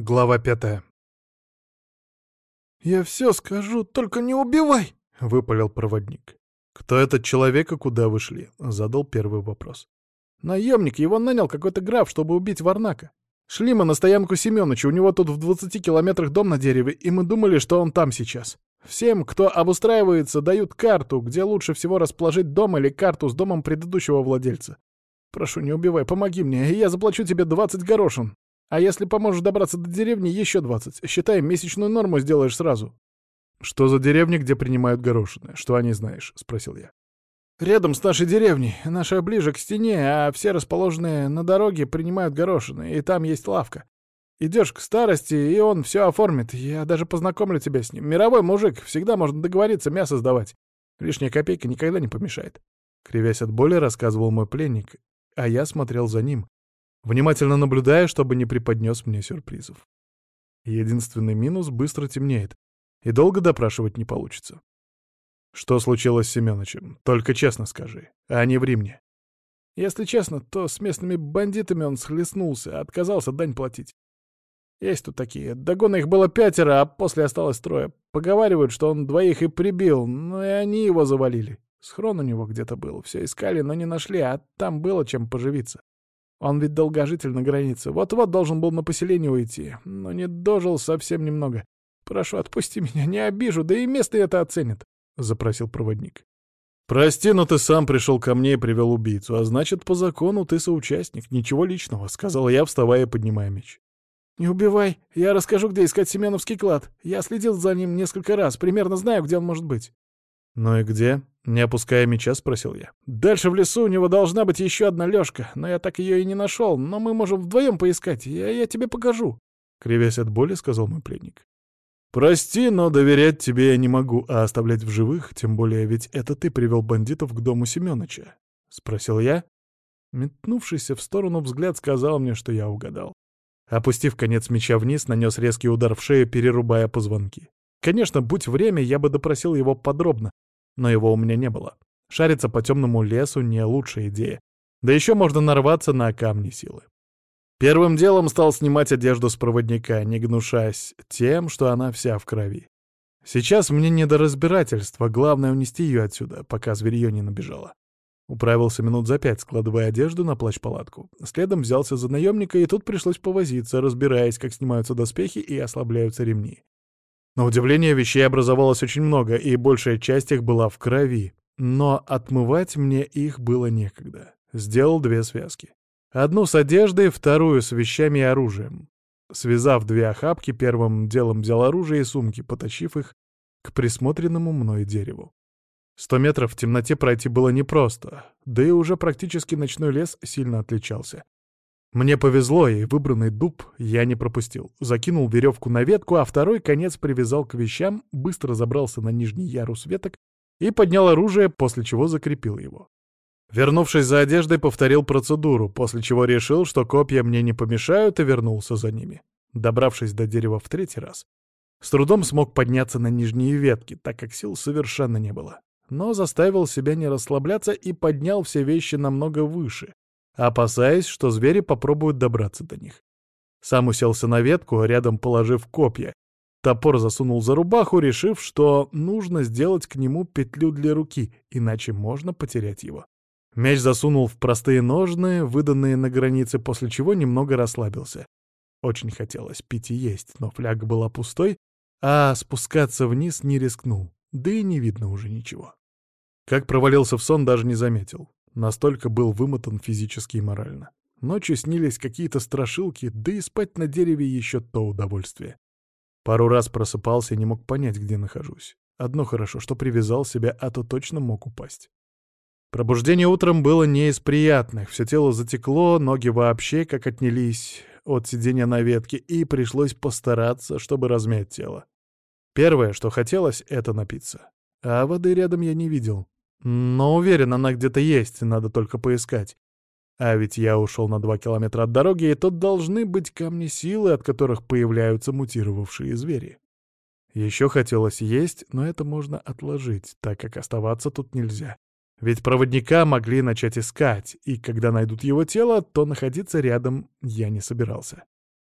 Глава пятая. «Я все скажу, только не убивай!» — выпалил проводник. «Кто этот человек и куда вы шли?» — задал первый вопрос. «Наемник, его нанял какой-то граф, чтобы убить Варнака. Шли мы на стоянку Семёныча, у него тут в двадцати километрах дом на дереве, и мы думали, что он там сейчас. Всем, кто обустраивается, дают карту, где лучше всего расположить дом или карту с домом предыдущего владельца. Прошу, не убивай, помоги мне, и я заплачу тебе двадцать горошин. А если поможешь добраться до деревни, еще двадцать. Считай, месячную норму сделаешь сразу». «Что за деревня, где принимают горошины? Что о ней знаешь?» — спросил я. «Рядом с нашей деревней. Наша ближе к стене, а все расположенные на дороге принимают горошины, и там есть лавка. Идешь к старости, и он все оформит. Я даже познакомлю тебя с ним. Мировой мужик, всегда можно договориться мясо сдавать. Лишняя копейка никогда не помешает». Кривясь от боли, рассказывал мой пленник, а я смотрел за ним, внимательно наблюдая, чтобы не преподнес мне сюрпризов. Единственный минус — быстро темнеет, и долго допрашивать не получится. Что случилось с Семёнычем? Только честно скажи, а не ври мне. Если честно, то с местными бандитами он схлестнулся, отказался дань платить. Есть тут такие. Догона их было пятеро, а после осталось трое. Поговаривают, что он двоих и прибил, но и они его завалили. Схрон у него где-то был. Все искали, но не нашли, а там было чем поживиться. Он ведь долгожитель на границе. Вот-вот должен был на поселение уйти, но не дожил совсем немного. Прошу, отпусти меня, не обижу, да и место это оценит, — запросил проводник. «Прости, но ты сам пришел ко мне и привел убийцу, а значит, по закону ты соучастник, ничего личного», — сказал я, вставая и поднимая меч. «Не убивай, я расскажу, где искать Семеновский клад. Я следил за ним несколько раз, примерно знаю, где он может быть». «Ну и где?» — не опуская меча, спросил я. «Дальше в лесу у него должна быть еще одна лёжка, но я так ее и не нашел, но мы можем вдвоем поискать, я, я тебе покажу». Кривясь от боли, сказал мой пленник. «Прости, но доверять тебе я не могу, а оставлять в живых, тем более ведь это ты привел бандитов к дому Семёныча», — спросил я. Метнувшийся в сторону взгляд сказал мне, что я угадал. Опустив конец меча вниз, нанес резкий удар в шею, перерубая позвонки. Конечно, будь время, я бы допросил его подробно, но его у меня не было. Шариться по темному лесу — не лучшая идея. Да еще можно нарваться на камни силы. Первым делом стал снимать одежду с проводника, не гнушаясь тем, что она вся в крови. Сейчас мне не до разбирательства, главное унести ее отсюда, пока зверье не набежало. Управился минут за пять, складывая одежду на плащ-палатку. Следом взялся за наемника, и тут пришлось повозиться, разбираясь, как снимаются доспехи и ослабляются ремни. На удивление вещей образовалось очень много, и большая часть их была в крови. Но отмывать мне их было некогда. Сделал две связки. Одну с одеждой, вторую с вещами и оружием. Связав две охапки, первым делом взял оружие и сумки, потащив их к присмотренному мной дереву. Сто метров в темноте пройти было непросто, да и уже практически ночной лес сильно отличался. Мне повезло, и выбранный дуб я не пропустил. Закинул веревку на ветку, а второй конец привязал к вещам, быстро забрался на нижний ярус веток и поднял оружие, после чего закрепил его. Вернувшись за одеждой, повторил процедуру, после чего решил, что копья мне не помешают, и вернулся за ними. Добравшись до дерева в третий раз, с трудом смог подняться на нижние ветки, так как сил совершенно не было. Но заставил себя не расслабляться и поднял все вещи намного выше, опасаясь, что звери попробуют добраться до них. Сам уселся на ветку, рядом положив копья. Топор засунул за рубаху, решив, что нужно сделать к нему петлю для руки, иначе можно потерять его. Меч засунул в простые ножны, выданные на границе, после чего немного расслабился. Очень хотелось пить и есть, но фляга была пустой, а спускаться вниз не рискнул, да и не видно уже ничего. Как провалился в сон, даже не заметил. Настолько был вымотан физически и морально. Ночью снились какие-то страшилки, да и спать на дереве еще то удовольствие. Пару раз просыпался и не мог понять, где нахожусь. Одно хорошо, что привязал себя, а то точно мог упасть. Пробуждение утром было не из приятных. Все тело затекло, ноги вообще как отнялись от сидения на ветке, и пришлось постараться, чтобы размять тело. Первое, что хотелось, — это напиться. А воды рядом я не видел. Но уверен, она где-то есть, надо только поискать. А ведь я ушел на два километра от дороги, и тут должны быть камни силы, от которых появляются мутировавшие звери. Еще хотелось есть, но это можно отложить, так как оставаться тут нельзя. Ведь проводника могли начать искать, и когда найдут его тело, то находиться рядом я не собирался.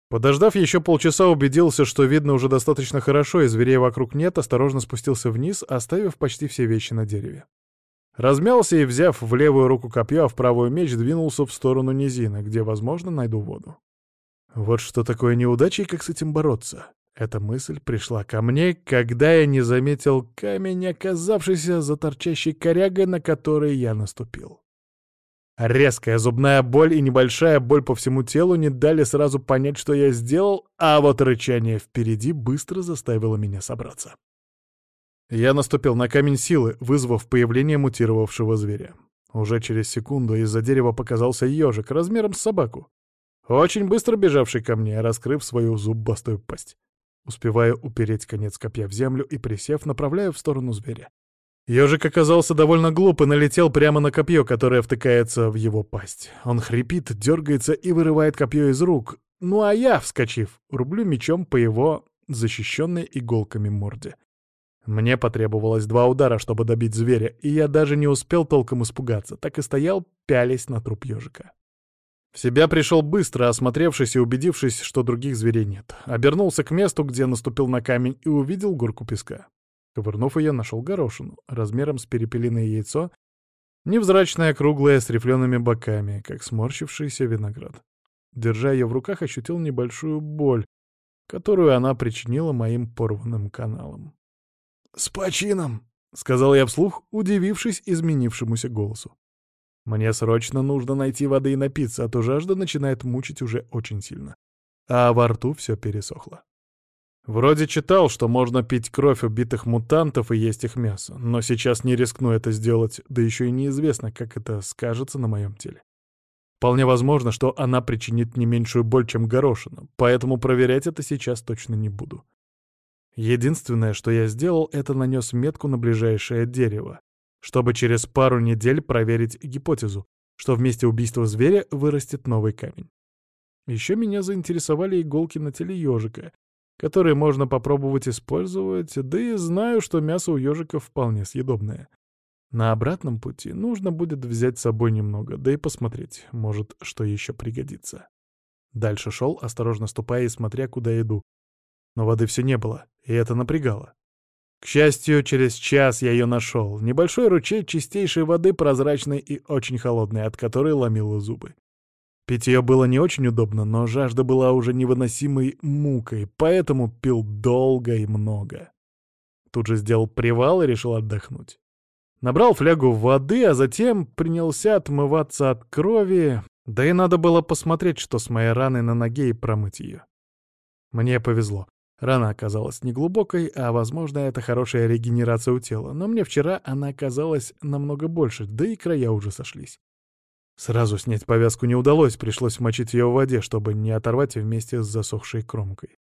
Подождав еще полчаса, убедился, что видно уже достаточно хорошо, и зверей вокруг нет, осторожно спустился вниз, оставив почти все вещи на дереве. Размялся и, взяв в левую руку копье, а в правую меч, двинулся в сторону низины, где, возможно, найду воду. Вот что такое неудача и как с этим бороться. Эта мысль пришла ко мне, когда я не заметил камень, оказавшийся за торчащей корягой, на которой я наступил. Резкая зубная боль и небольшая боль по всему телу не дали сразу понять, что я сделал, а вот рычание впереди быстро заставило меня собраться. Я наступил на камень силы, вызвав появление мутировавшего зверя. Уже через секунду из-за дерева показался ежик размером с собаку, очень быстро бежавший ко мне, раскрыв свою зубастую пасть. Успеваю упереть конец копья в землю и, присев, направляю в сторону зверя. Ежик оказался довольно глуп и налетел прямо на копье, которое втыкается в его пасть. Он хрипит, дергается и вырывает копье из рук. Ну а я, вскочив, рублю мечом по его защищенной иголками морде. Мне потребовалось два удара, чтобы добить зверя, и я даже не успел толком испугаться, так и стоял, пялясь на труп ежика. В себя пришел быстро, осмотревшись и убедившись, что других зверей нет. Обернулся к месту, где наступил на камень, и увидел горку песка. Ковырнув ее, нашел горошину, размером с перепелиное яйцо, невзрачное, круглое, с рифлеными боками, как сморщившийся виноград. Держа ее в руках, ощутил небольшую боль, которую она причинила моим порванным каналам. «С почином!» — сказал я вслух, удивившись изменившемуся голосу. Мне срочно нужно найти воды и напиться, а то жажда начинает мучить уже очень сильно. А во рту все пересохло. Вроде читал, что можно пить кровь убитых мутантов и есть их мясо, но сейчас не рискну это сделать, да еще и неизвестно, как это скажется на моем теле. Вполне возможно, что она причинит не меньшую боль, чем горошина, поэтому проверять это сейчас точно не буду. Единственное, что я сделал, это нанес метку на ближайшее дерево, чтобы через пару недель проверить гипотезу, что вместе убийства зверя вырастет новый камень. Еще меня заинтересовали иголки на теле ежика, которые можно попробовать использовать, да и знаю, что мясо у ежика вполне съедобное. На обратном пути нужно будет взять с собой немного, да и посмотреть, может, что еще пригодится. Дальше шел, осторожно ступая и смотря, куда иду. Но воды все не было, и это напрягало. К счастью, через час я ее нашел. Небольшой ручей чистейшей воды, прозрачной и очень холодной, от которой ломило зубы. Пить ее было не очень удобно, но жажда была уже невыносимой мукой, поэтому пил долго и много. Тут же сделал привал и решил отдохнуть. Набрал флягу воды, а затем принялся отмываться от крови, да и надо было посмотреть, что с моей раной на ноге и промыть ее. Мне повезло. Рана оказалась неглубокой, а, возможно, это хорошая регенерация у тела, но мне вчера она оказалась намного больше, да и края уже сошлись. Сразу снять повязку не удалось, пришлось мочить ее в воде, чтобы не оторвать вместе с засохшей кромкой.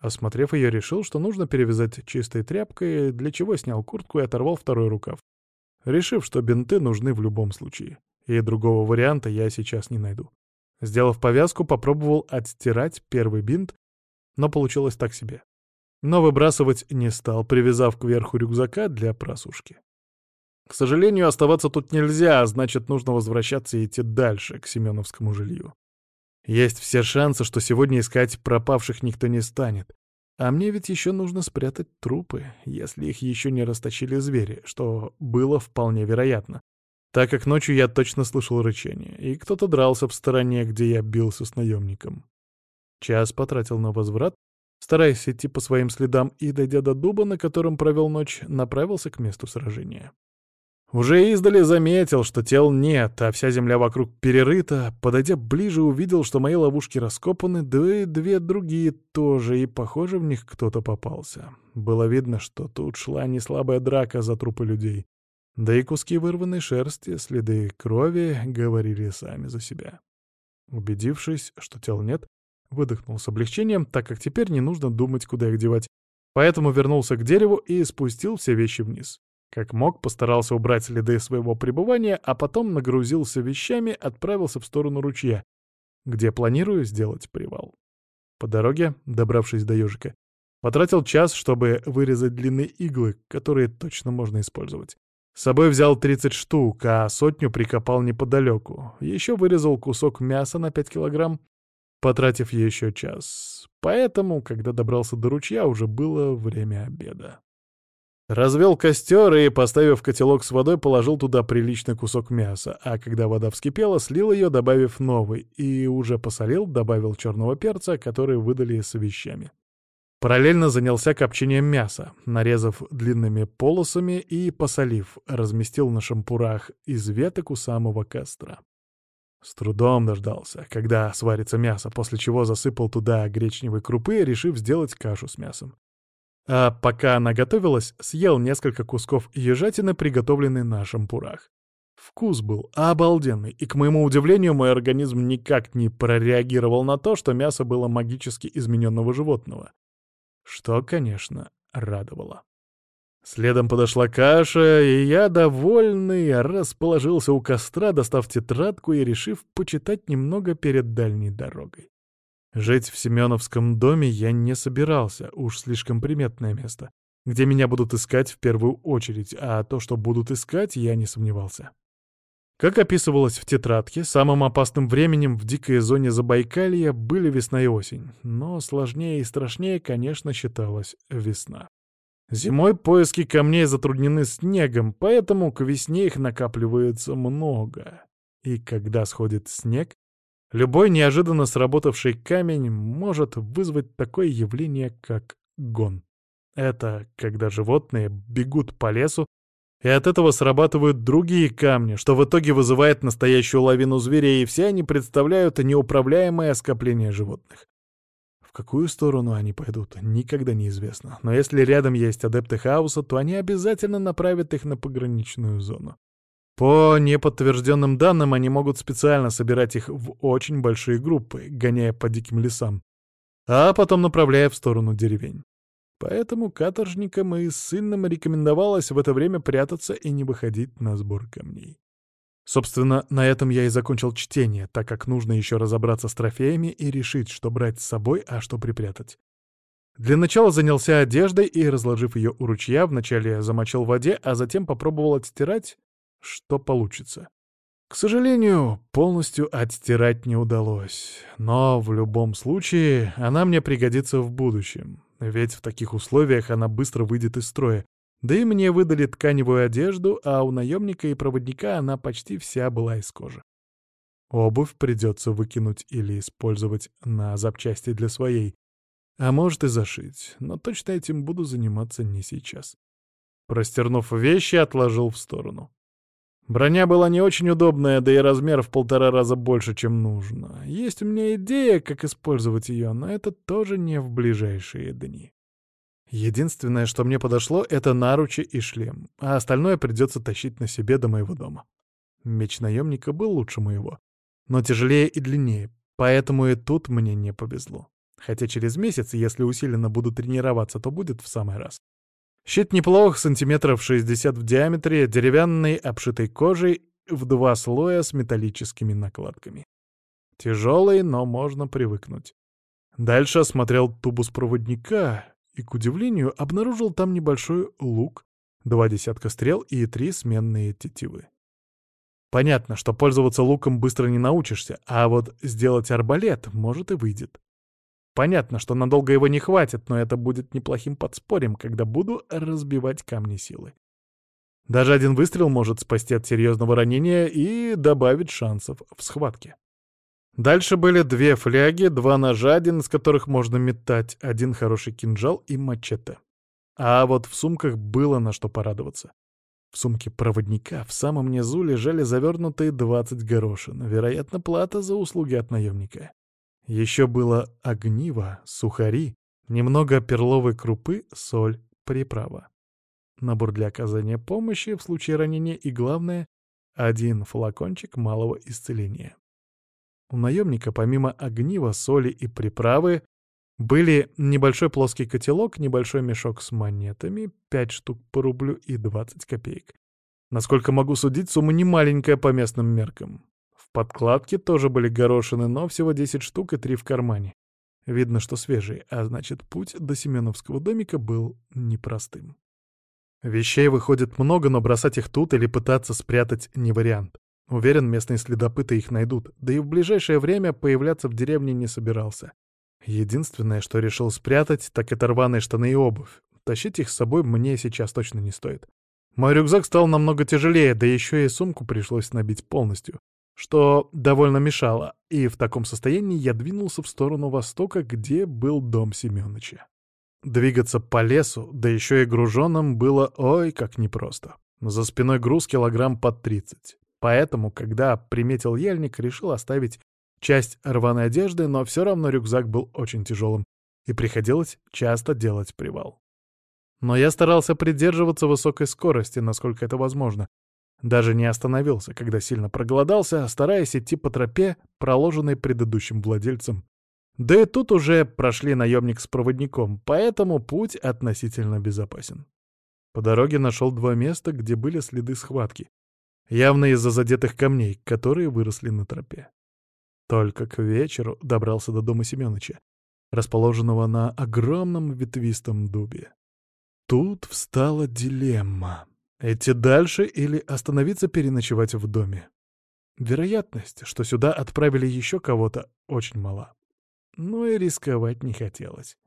Осмотрев ее, решил, что нужно перевязать чистой тряпкой, для чего снял куртку и оторвал второй рукав, решив, что бинты нужны в любом случае, и другого варианта я сейчас не найду. Сделав повязку, попробовал отстирать первый бинт, но получилось так себе. Но выбрасывать не стал, привязав к верху рюкзака для просушки. К сожалению, оставаться тут нельзя, а значит, нужно возвращаться и идти дальше, к Семеновскому жилью. Есть все шансы, что сегодня искать пропавших никто не станет. А мне ведь еще нужно спрятать трупы, если их еще не расточили звери, что было вполне вероятно, так как ночью я точно слышал рычание, и кто-то дрался в стороне, где я бился с наемником. Час потратил на возврат, стараясь идти по своим следам и, дойдя до дуба, на котором провел ночь, направился к месту сражения. Уже издали заметил, что тел нет, а вся земля вокруг перерыта. Подойдя ближе, увидел, что мои ловушки раскопаны, да и две другие тоже, и, похоже, в них кто-то попался. Было видно, что тут шла не слабая драка за трупы людей. Да и куски вырванной шерсти, следы крови говорили сами за себя. Убедившись, что тел нет, Выдохнул с облегчением, так как теперь не нужно думать, куда их девать. Поэтому вернулся к дереву и спустил все вещи вниз. Как мог, постарался убрать следы своего пребывания, а потом нагрузился вещами, отправился в сторону ручья, где планирую сделать привал. По дороге, добравшись до ежика, потратил час, чтобы вырезать длинные иглы, которые точно можно использовать. С собой взял 30 штук, а сотню прикопал неподалеку. Еще вырезал кусок мяса на 5 килограмм, потратив еще час. Поэтому, когда добрался до ручья, уже было время обеда. Развел костер и, поставив котелок с водой, положил туда приличный кусок мяса, а когда вода вскипела, слил ее, добавив новый, и уже посолил, добавил черного перца, который выдали с вещами. Параллельно занялся копчением мяса, нарезав длинными полосами и, посолив, разместил на шампурах из веток у самого костра. С трудом дождался, когда сварится мясо, после чего засыпал туда гречневой крупы, решив сделать кашу с мясом. А пока она готовилась, съел несколько кусков ежатины, приготовленной на шампурах. Вкус был обалденный, и, к моему удивлению, мой организм никак не прореагировал на то, что мясо было магически измененного животного. Что, конечно, радовало. Следом подошла каша, и я, довольный, расположился у костра, достав тетрадку и решив почитать немного перед дальней дорогой. Жить в Семеновском доме я не собирался, уж слишком приметное место, где меня будут искать в первую очередь, а то, что будут искать, я не сомневался. Как описывалось в тетрадке, самым опасным временем в дикой зоне Забайкалья были весна и осень, но сложнее и страшнее, конечно, считалась весна. Зимой поиски камней затруднены снегом, поэтому к весне их накапливается много. И когда сходит снег, Любой неожиданно сработавший камень может вызвать такое явление, как гон. Это когда животные бегут по лесу, и от этого срабатывают другие камни, что в итоге вызывает настоящую лавину зверей, и все они представляют неуправляемое скопление животных. В какую сторону они пойдут, никогда неизвестно. Но если рядом есть адепты хаоса, то они обязательно направят их на пограничную зону. По неподтвержденным данным, они могут специально собирать их в очень большие группы, гоняя по диким лесам, а потом направляя в сторону деревень. Поэтому каторжникам и сынным рекомендовалось в это время прятаться и не выходить на сбор камней. Собственно, на этом я и закончил чтение, так как нужно еще разобраться с трофеями и решить, что брать с собой, а что припрятать. Для начала занялся одеждой и, разложив ее у ручья, вначале замочил в воде, а затем попробовал отстирать что получится. К сожалению, полностью отстирать не удалось, но в любом случае она мне пригодится в будущем, ведь в таких условиях она быстро выйдет из строя, да и мне выдали тканевую одежду, а у наемника и проводника она почти вся была из кожи. Обувь придется выкинуть или использовать на запчасти для своей, а может и зашить, но точно этим буду заниматься не сейчас. Простернув вещи, отложил в сторону. Броня была не очень удобная, да и размер в полтора раза больше, чем нужно. Есть у меня идея, как использовать ее, но это тоже не в ближайшие дни. Единственное, что мне подошло, это наручи и шлем, а остальное придется тащить на себе до моего дома. Меч наемника был лучше моего, но тяжелее и длиннее, поэтому и тут мне не повезло. Хотя через месяц, если усиленно буду тренироваться, то будет в самый раз. Щит неплох, сантиметров 60 в диаметре, деревянный, обшитый кожей, в два слоя с металлическими накладками. Тяжелый, но можно привыкнуть. Дальше осмотрел тубус проводника и, к удивлению, обнаружил там небольшой лук, два десятка стрел и три сменные тетивы. Понятно, что пользоваться луком быстро не научишься, а вот сделать арбалет, может, и выйдет. Понятно, что надолго его не хватит, но это будет неплохим подспорьем, когда буду разбивать камни силы. Даже один выстрел может спасти от серьезного ранения и добавить шансов в схватке. Дальше были две фляги, два ножа, один из которых можно метать, один хороший кинжал и мачете. А вот в сумках было на что порадоваться. В сумке проводника в самом низу лежали завернутые 20 горошин, вероятно, плата за услуги от наемника. Еще было огниво, сухари, немного перловой крупы, соль, приправа. Набор для оказания помощи в случае ранения и, главное, один флакончик малого исцеления. У наемника помимо огнива, соли и приправы были небольшой плоский котелок, небольшой мешок с монетами, 5 штук по рублю и 20 копеек. Насколько могу судить, сумма не маленькая по местным меркам подкладке тоже были горошины, но всего 10 штук и три в кармане. Видно, что свежие, а значит, путь до Семеновского домика был непростым. Вещей выходит много, но бросать их тут или пытаться спрятать не вариант. Уверен, местные следопыты их найдут, да и в ближайшее время появляться в деревне не собирался. Единственное, что решил спрятать, так это рваные штаны и обувь. Тащить их с собой мне сейчас точно не стоит. Мой рюкзак стал намного тяжелее, да еще и сумку пришлось набить полностью, что довольно мешало, и в таком состоянии я двинулся в сторону востока, где был дом Семёныча. Двигаться по лесу, да еще и груженным, было ой как непросто. За спиной груз килограмм под тридцать. Поэтому, когда приметил ельник, решил оставить часть рваной одежды, но все равно рюкзак был очень тяжелым, и приходилось часто делать привал. Но я старался придерживаться высокой скорости, насколько это возможно. Даже не остановился, когда сильно проголодался, стараясь идти по тропе, проложенной предыдущим владельцем. Да и тут уже прошли наемник с проводником, поэтому путь относительно безопасен. По дороге нашел два места, где были следы схватки. Явно из-за задетых камней, которые выросли на тропе. Только к вечеру добрался до дома Семёныча, расположенного на огромном ветвистом дубе. Тут встала дилемма. Идти дальше или остановиться переночевать в доме? Вероятность, что сюда отправили еще кого-то, очень мала. Но и рисковать не хотелось.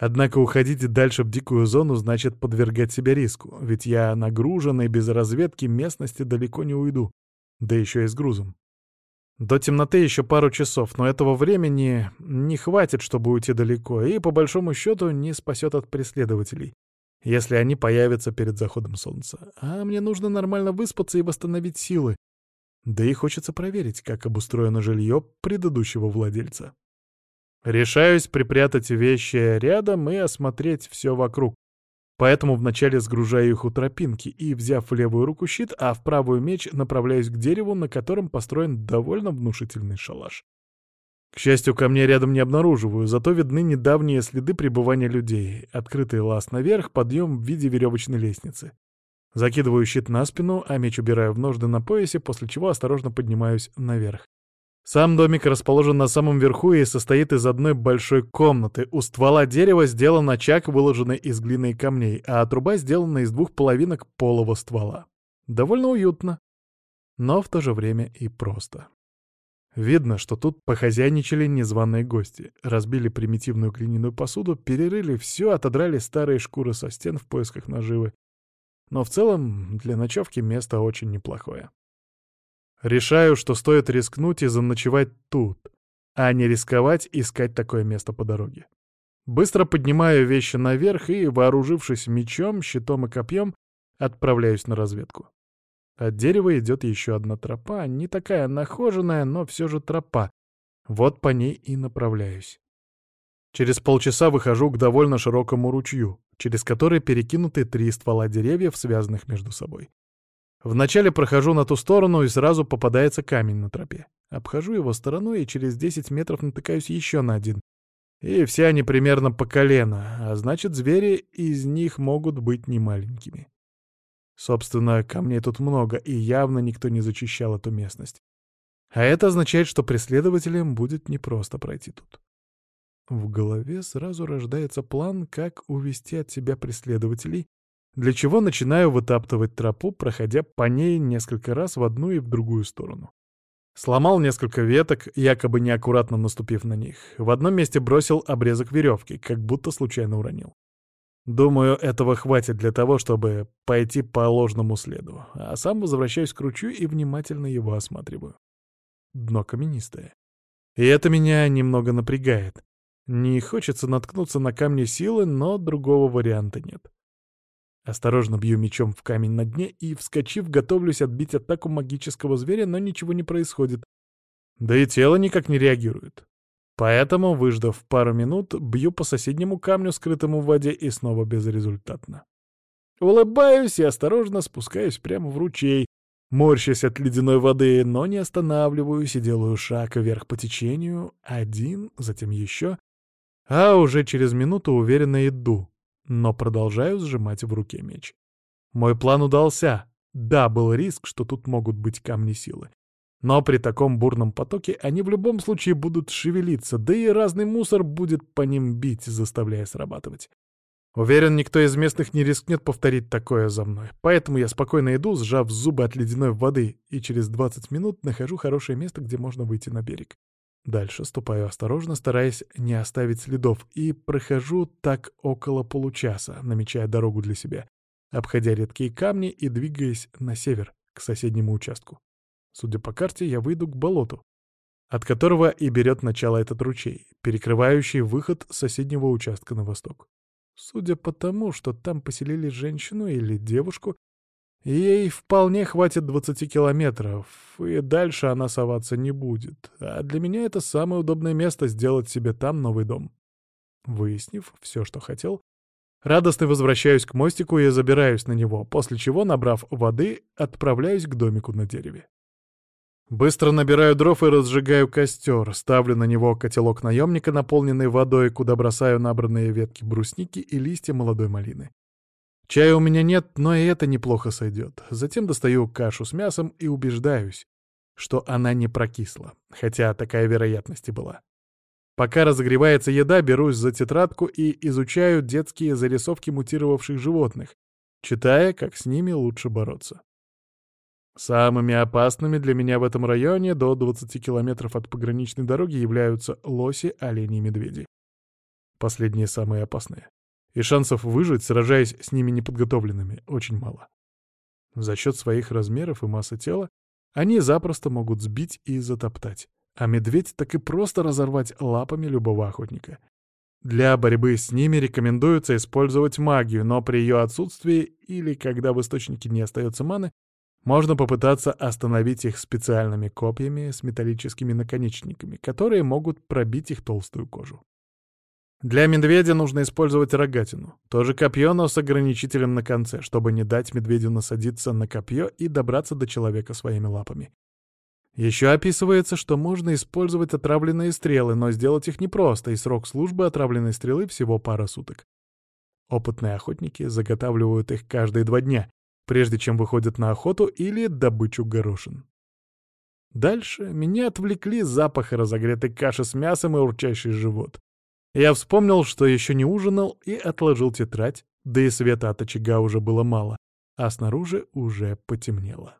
Однако уходить дальше в дикую зону значит подвергать себя риску, ведь я нагруженный без разведки местности далеко не уйду, да еще и с грузом. До темноты еще пару часов, но этого времени не хватит, чтобы уйти далеко, и, по большому счету, не спасет от преследователей если они появятся перед заходом солнца. А мне нужно нормально выспаться и восстановить силы. Да и хочется проверить, как обустроено жилье предыдущего владельца. Решаюсь припрятать вещи рядом и осмотреть все вокруг. Поэтому вначале сгружаю их у тропинки и, взяв в левую руку щит, а в правую меч, направляюсь к дереву, на котором построен довольно внушительный шалаш. К счастью, камней рядом не обнаруживаю, зато видны недавние следы пребывания людей. Открытый лаз наверх, подъем в виде веревочной лестницы. Закидываю щит на спину, а меч убираю в ножды на поясе, после чего осторожно поднимаюсь наверх. Сам домик расположен на самом верху и состоит из одной большой комнаты. У ствола дерева сделан очаг, выложенный из глины и камней, а труба сделана из двух половинок полого ствола. Довольно уютно, но в то же время и просто. Видно, что тут похозяйничали незваные гости, разбили примитивную глиняную посуду, перерыли все, отодрали старые шкуры со стен в поисках наживы. Но в целом для ночевки место очень неплохое. Решаю, что стоит рискнуть и заночевать тут, а не рисковать искать такое место по дороге. Быстро поднимаю вещи наверх и, вооружившись мечом, щитом и копьем, отправляюсь на разведку. От дерева идет еще одна тропа, не такая нахоженная, но все же тропа. Вот по ней и направляюсь. Через полчаса выхожу к довольно широкому ручью, через который перекинуты три ствола деревьев, связанных между собой. Вначале прохожу на ту сторону, и сразу попадается камень на тропе. Обхожу его стороной и через 10 метров натыкаюсь еще на один. И все они примерно по колено, а значит, звери из них могут быть немаленькими. Собственно, камней тут много, и явно никто не зачищал эту местность. А это означает, что преследователям будет непросто пройти тут. В голове сразу рождается план, как увести от себя преследователей, для чего начинаю вытаптывать тропу, проходя по ней несколько раз в одну и в другую сторону. Сломал несколько веток, якобы неаккуратно наступив на них. В одном месте бросил обрезок веревки, как будто случайно уронил. Думаю, этого хватит для того, чтобы пойти по ложному следу, а сам возвращаюсь к ручью и внимательно его осматриваю. Дно каменистое. И это меня немного напрягает. Не хочется наткнуться на камни силы, но другого варианта нет. Осторожно бью мечом в камень на дне и, вскочив, готовлюсь отбить атаку магического зверя, но ничего не происходит. Да и тело никак не реагирует. Поэтому, выждав пару минут, бью по соседнему камню, скрытому в воде, и снова безрезультатно. Улыбаюсь и осторожно спускаюсь прямо в ручей, морщась от ледяной воды, но не останавливаюсь и делаю шаг вверх по течению, один, затем еще, а уже через минуту уверенно иду, но продолжаю сжимать в руке меч. Мой план удался. Да, был риск, что тут могут быть камни силы. Но при таком бурном потоке они в любом случае будут шевелиться, да и разный мусор будет по ним бить, заставляя срабатывать. Уверен, никто из местных не рискнет повторить такое за мной. Поэтому я спокойно иду, сжав зубы от ледяной воды, и через 20 минут нахожу хорошее место, где можно выйти на берег. Дальше ступаю осторожно, стараясь не оставить следов, и прохожу так около получаса, намечая дорогу для себя, обходя редкие камни и двигаясь на север, к соседнему участку. Судя по карте, я выйду к болоту, от которого и берет начало этот ручей, перекрывающий выход соседнего участка на восток. Судя по тому, что там поселили женщину или девушку, ей вполне хватит 20 километров, и дальше она соваться не будет. А для меня это самое удобное место сделать себе там новый дом. Выяснив все, что хотел, радостно возвращаюсь к мостику и забираюсь на него, после чего, набрав воды, отправляюсь к домику на дереве. Быстро набираю дров и разжигаю костер, ставлю на него котелок наемника, наполненный водой, куда бросаю набранные ветки брусники и листья молодой малины. Чая у меня нет, но и это неплохо сойдет. Затем достаю кашу с мясом и убеждаюсь, что она не прокисла, хотя такая вероятность и была. Пока разогревается еда, берусь за тетрадку и изучаю детские зарисовки мутировавших животных, читая, как с ними лучше бороться. Самыми опасными для меня в этом районе до 20 километров от пограничной дороги являются лоси, олени и медведи. Последние самые опасные. И шансов выжить, сражаясь с ними неподготовленными, очень мало. За счет своих размеров и массы тела они запросто могут сбить и затоптать, а медведь так и просто разорвать лапами любого охотника. Для борьбы с ними рекомендуется использовать магию, но при ее отсутствии или когда в источнике не остается маны, можно попытаться остановить их специальными копьями с металлическими наконечниками, которые могут пробить их толстую кожу. Для медведя нужно использовать рогатину. Тоже копье, но с ограничителем на конце, чтобы не дать медведю насадиться на копье и добраться до человека своими лапами. Еще описывается, что можно использовать отравленные стрелы, но сделать их непросто, и срок службы отравленной стрелы всего пара суток. Опытные охотники заготавливают их каждые два дня, прежде чем выходят на охоту или добычу горошин. Дальше меня отвлекли запахи разогретой каши с мясом и урчащий живот. Я вспомнил, что еще не ужинал, и отложил тетрадь, да и света от очага уже было мало, а снаружи уже потемнело.